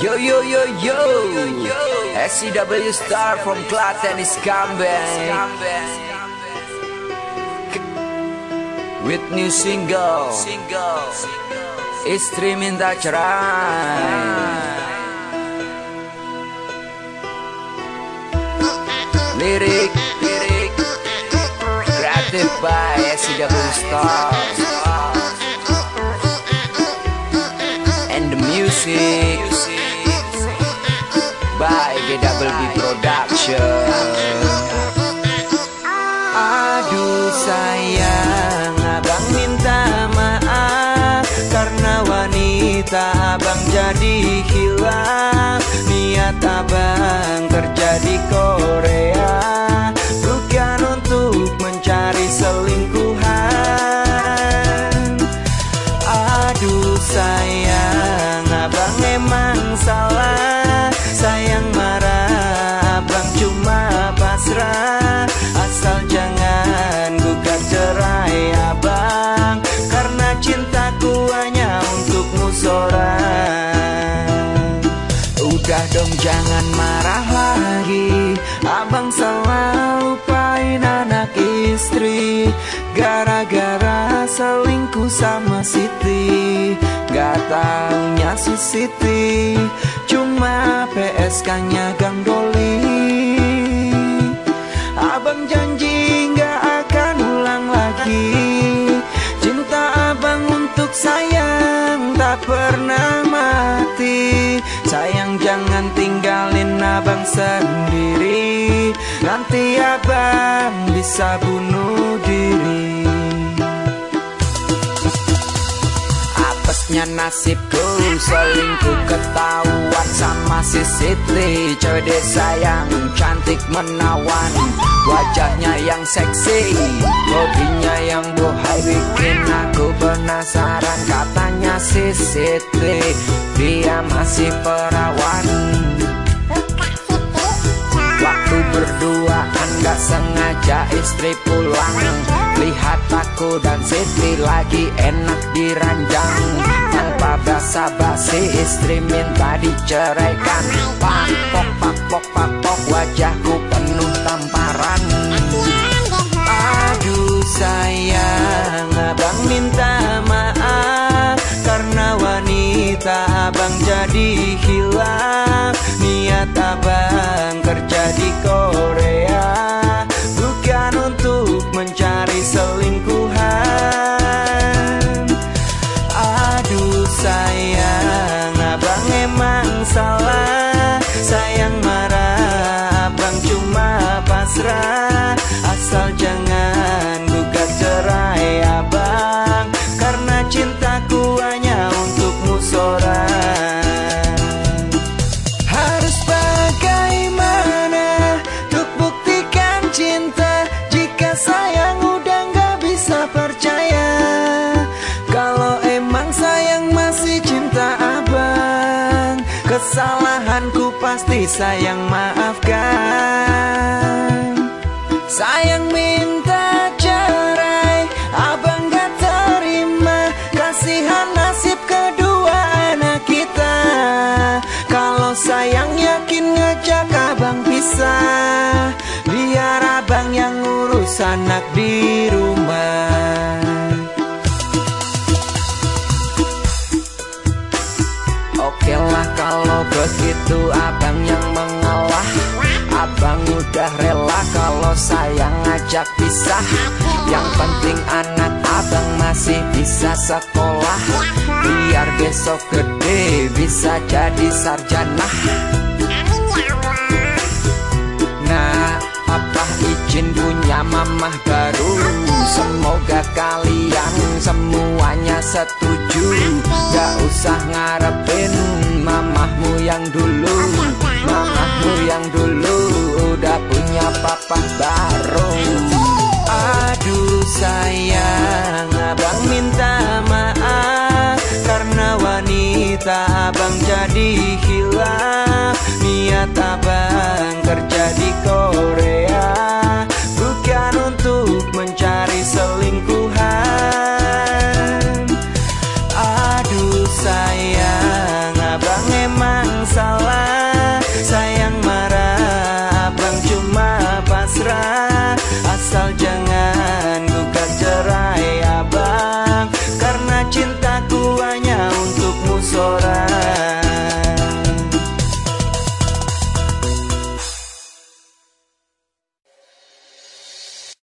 Yo yo yo yo. SCW Star from Klaten is coming With new single. Istri minta cerai Lirik Lirik Creative by SCW Star. And the music Udah dong jangan marah lagi. Abang salah lupain anak istri. Gara-gara selingkuh sama Siti. Gak si Siti. Cuma PSK-nya Gang tinggalin abang sendiri. Nanti abang bisa bunuh diri. Apesnya nasibku Selingkuh ketahuan sama si Siti. Cewek desa cantik menawan Wajahnya yang seksi Bodinya yang bohai. Bikin aku penasaran Katanya si Siti Dia masih perawan sengaja istri pulang. Lihat aku dan Siti lagi enak diranjang Tanpa basa-basi istri minta diceraikan. Pakpok, pakpok, pakpok wajahku penuh tamparan. Aduh sayang abang minta maaf. Karena wanita abang jadi hilang. Niat abang Kesalahanku pasti sayang maafkan. Sayang minta cerai Abang gak terima. Kasihan nasib kedua anak kita. Kalau sayang yakin ngajak abang pisah. Biar abang yang ngurus anak di kalau begitu abang yang mengalah. Abang udah rela kalau sayang ngajak pisah. Yang penting anak abang masih bisa sekolah. Biar besok gede bisa jadi sarjana Nah, papa izin punya mamah baru? Semoga kalian semuanya setuju. Gak usah ngarepin mamahmu yang dulu. Mamahmu yang dulu udah punya papa baru. Aduh sayang abang minta maaf. Karena wanita abang jadi hilang. Niat abang kerja di Korea